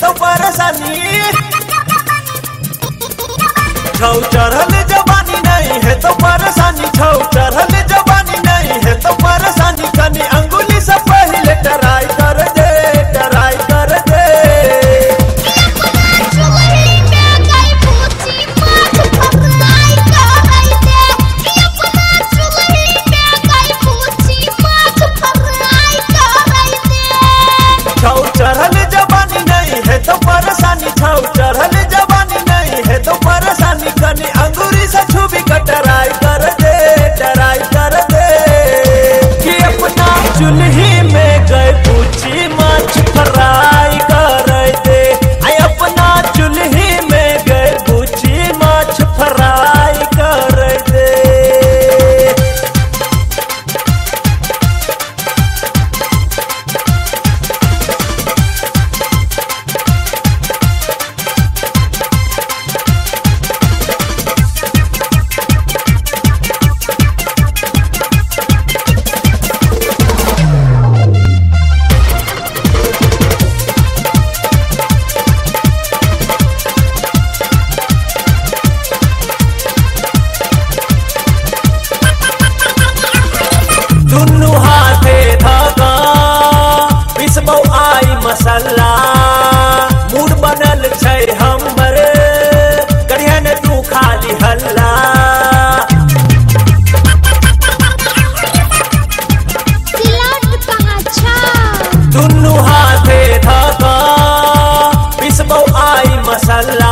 तो परेशानी। छौ चढ़ल जवानी नहीं है तो परेशानी, छौ चढ़ल जवानी नहीं है तो परेशानी कनी sallah